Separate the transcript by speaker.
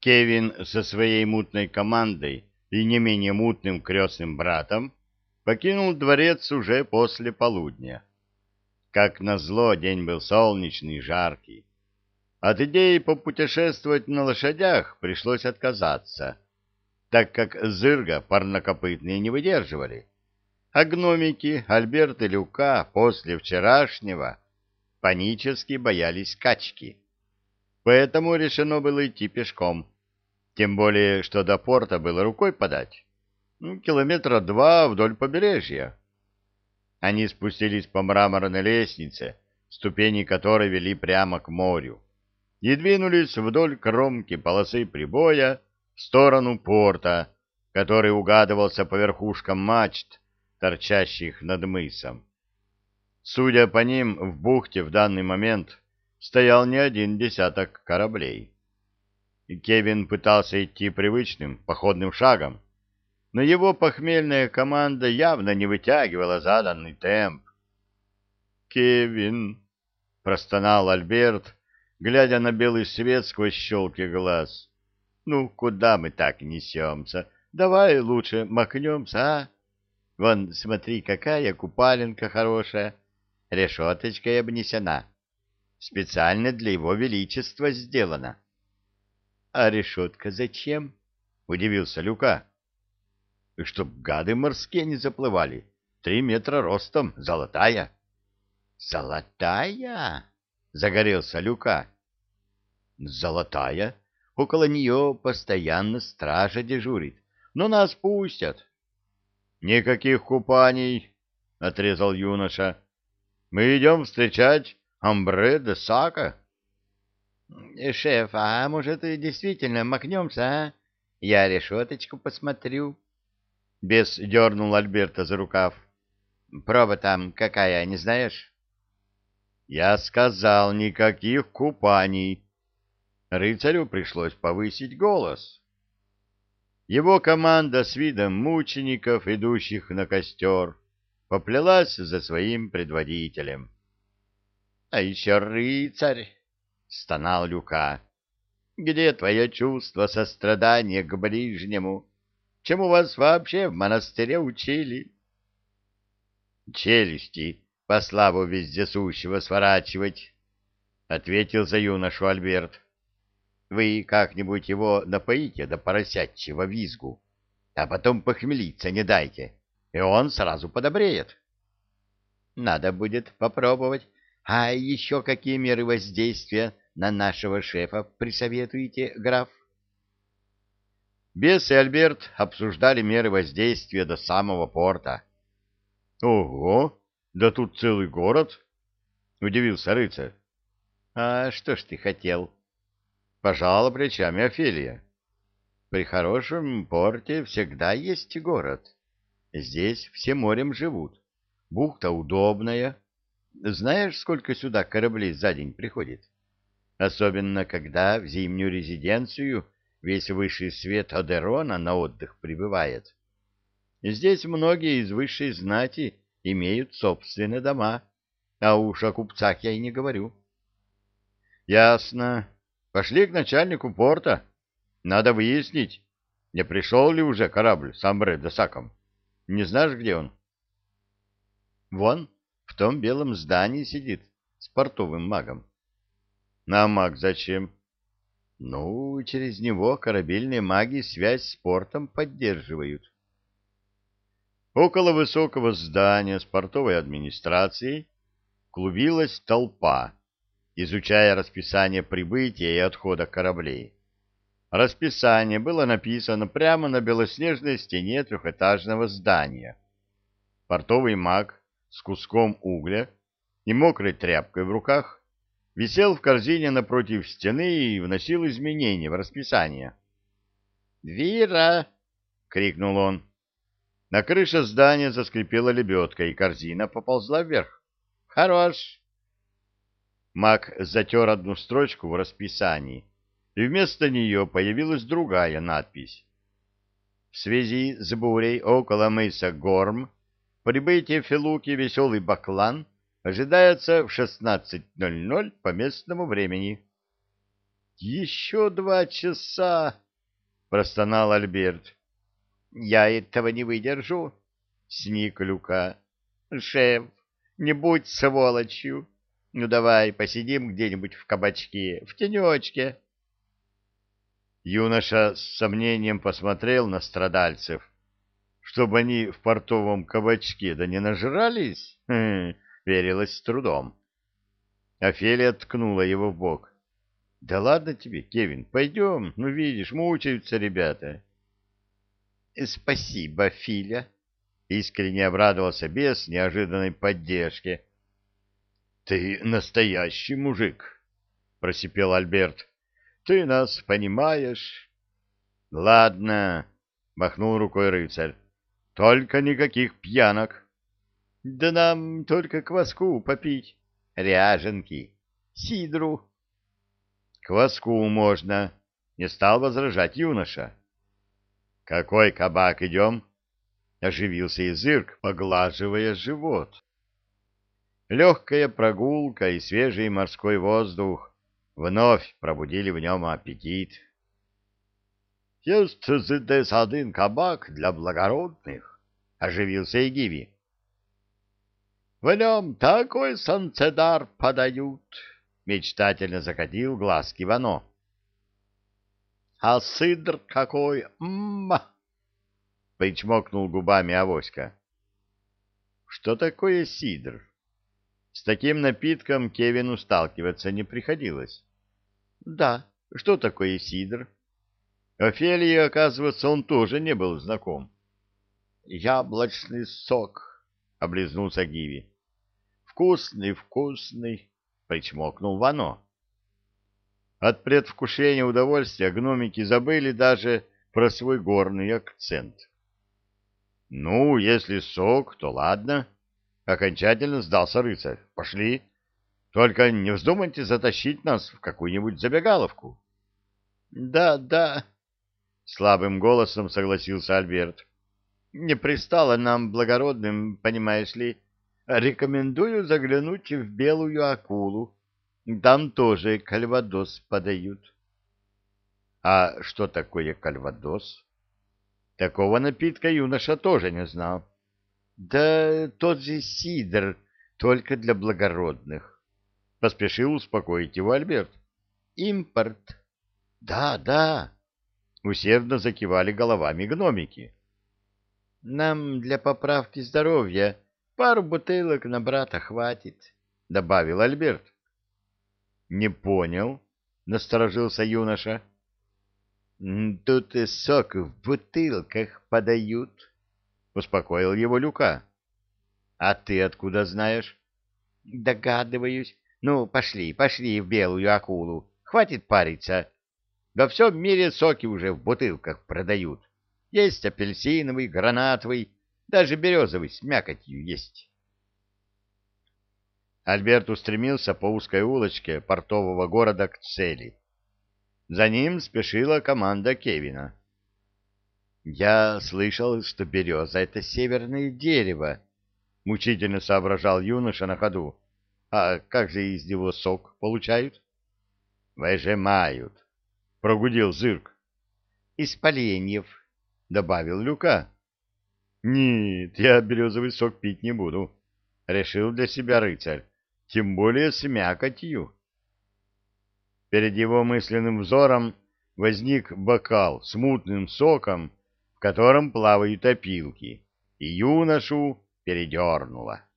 Speaker 1: Кевин со своей мутной командой и не менее мутным крестным братом покинул дворец уже после полудня. Как назло, день был солнечный и жаркий. От идеи попутешествовать на лошадях пришлось отказаться, так как зырга парнокопытные не выдерживали. А гномики Альберт и Люка после вчерашнего панически боялись качки. Поэтому решено было идти пешком, тем более, что до порта было рукой подать. Ну, километра два вдоль побережья. Они спустились по мраморной лестнице, ступени которой вели прямо к морю, и двинулись вдоль кромки полосы прибоя в сторону порта, который угадывался по верхушкам мачт, торчащих над мысом. Судя по ним, в бухте в данный момент стоял не один десяток кораблей. И Кевин пытался идти привычным походным шагом, но его похмельная команда явно не вытягивала заданный темп. «Кевин!» — простонал Альберт, глядя на белый свет сквозь щелки глаз. «Ну, куда мы так несемся? Давай лучше макнемся, а? Вон, смотри, какая купаленка хорошая, решеточкой обнесена. Специально для его величества сделана». «А решетка зачем?» — удивился Люка чтоб гады морские не заплывали. Три метра ростом, золотая. — Золотая? — загорелся Люка. — Золотая. Около нее постоянно стража дежурит. Но нас пустят. — Никаких купаний, — отрезал юноша. — Мы идем встречать Амбре де Сака. — Шеф, а может, действительно макнемся, а? Я решеточку посмотрю. Бес дернул Альберта за рукав. «Проба там какая, не знаешь?» «Я сказал, никаких купаний». Рыцарю пришлось повысить голос. Его команда с видом мучеников, идущих на костер, поплелась за своим предводителем. — А еще рыцарь! — стонал Люка. — Где твое чувство сострадания к ближнему? Чему вас вообще в монастыре учили? Челюсти по славу вездесущего сворачивать, — ответил за юношу Альберт. Вы как-нибудь его напоите до поросячьего визгу, а потом похмелиться не дайте, и он сразу подобреет. Надо будет попробовать. А еще какие меры воздействия на нашего шефа присоветуете, граф? Бес и Альберт обсуждали меры воздействия до самого порта. — Ого! Да тут целый город! — удивился рыцарь. — А что ж ты хотел? — пожала плечами Офелия. — При хорошем порте всегда есть город. Здесь все морем живут. Бухта удобная. Знаешь, сколько сюда кораблей за день приходит? Особенно, когда в зимнюю резиденцию весь высший свет Адерона на отдых прибывает. Здесь многие из высшей знати имеют собственные дома, а уж о купцах я и не говорю. — Ясно. Пошли к начальнику порта. Надо выяснить, не пришел ли уже корабль с Амбре де Саком. Не знаешь, где он? — Вон, том белом здании сидит, с портовым магом. — На маг зачем? — ну, через него корабельные маги связь с портом поддерживают. Около высокого здания с портовой администрацией клубилась толпа, изучая расписание прибытия и отхода кораблей. Расписание было написано прямо на белоснежной стене трехэтажного здания. Портовый маг с куском угля и мокрой тряпкой в руках висел в корзине напротив стены и вносил изменения в расписание. «Вира!» — крикнул он. На крыше здания заскрипела лебедка, и корзина поползла вверх. «Хорош!» Мак затер одну строчку в расписании, и вместо нее появилась другая надпись. В связи с бурей около мыса Горм прибытие Филуки «Веселый Баклан» ожидается в 16.00 по местному времени. еще два часа, — простонал Альберт. — Я этого не выдержу, — сник Люка. — Шеф, не будь сволочью. Ну, давай посидим где-нибудь в кабачке, в тенечке. Юноша с сомнением посмотрел на страдальцев. Чтобы они в портовом кабачке да не нажрались, хм, верилось с трудом. Офелия ткнула его в бок. — Да ладно тебе, Кевин, пойдем, ну видишь, мучаются ребята. — Спасибо, Филя, — искренне обрадовался бес неожиданной поддержке. — Ты настоящий мужик, — просипел Альберт. — Ты нас понимаешь? — Ладно, — махнул рукой рыцарь. — Только никаких пьянок. — Да нам только кваску попить, ряженки, сидру. Кваску можно, не стал возражать юноша. Какой кабак идем? Оживился язырк, поглаживая живот. Легкая прогулка и свежий морской воздух вновь пробудили в нем аппетит. — Есть здесь один кабак для благородных, — оживился Игиви. — В нем такой санцедар подают, мечтательно закатил глазки Вано. — А сыдр какой! Мма! — причмокнул губами авоська. — Что такое сидр? С таким напитком Кевину сталкиваться не приходилось. — Да, что такое сидр? Офелии, оказывается, он тоже не был знаком. — Яблочный сок, — облизнулся Гиви. — Вкусный, вкусный причмокнул Вано. От предвкушения удовольствия гномики забыли даже про свой горный акцент. «Ну, если сок, то ладно», — окончательно сдался рыцарь. «Пошли. Только не вздумайте затащить нас в какую-нибудь забегаловку». «Да, да», — слабым голосом согласился Альберт. «Не пристало нам, благородным, понимаешь ли, рекомендую заглянуть в белую акулу. Там тоже кальвадос подают. А что такое кальвадос? Такого напитка юноша тоже не знал. Да тот же сидр, только для благородных. Поспешил успокоить его Альберт. Импорт. Да, да. Усердно закивали головами гномики. Нам для поправки здоровья Пару бутылок на брата хватит, — добавил Альберт. — Не понял, — насторожился юноша. — Тут и сок в бутылках подают, — успокоил его Люка. — А ты откуда знаешь? — Догадываюсь. Ну, пошли, пошли в белую акулу. Хватит париться. Во всем мире соки уже в бутылках продают. Есть апельсиновый, гранатовый, даже березовый с мякотью есть. Альберт устремился по узкой улочке портового города к цели. За ним спешила команда Кевина. «Я слышал, что береза — это северное дерево», — мучительно соображал юноша на ходу. «А как же из него сок получают?» «Выжимают», — прогудел Зырк. «Из поленьев», — добавил Люка. Нет, я березовый сок пить не буду, решил для себя рыцарь, тем более с мякотью. Перед его мысленным взором возник бокал с мутным соком, в котором плавают опилки, и юношу передернуло.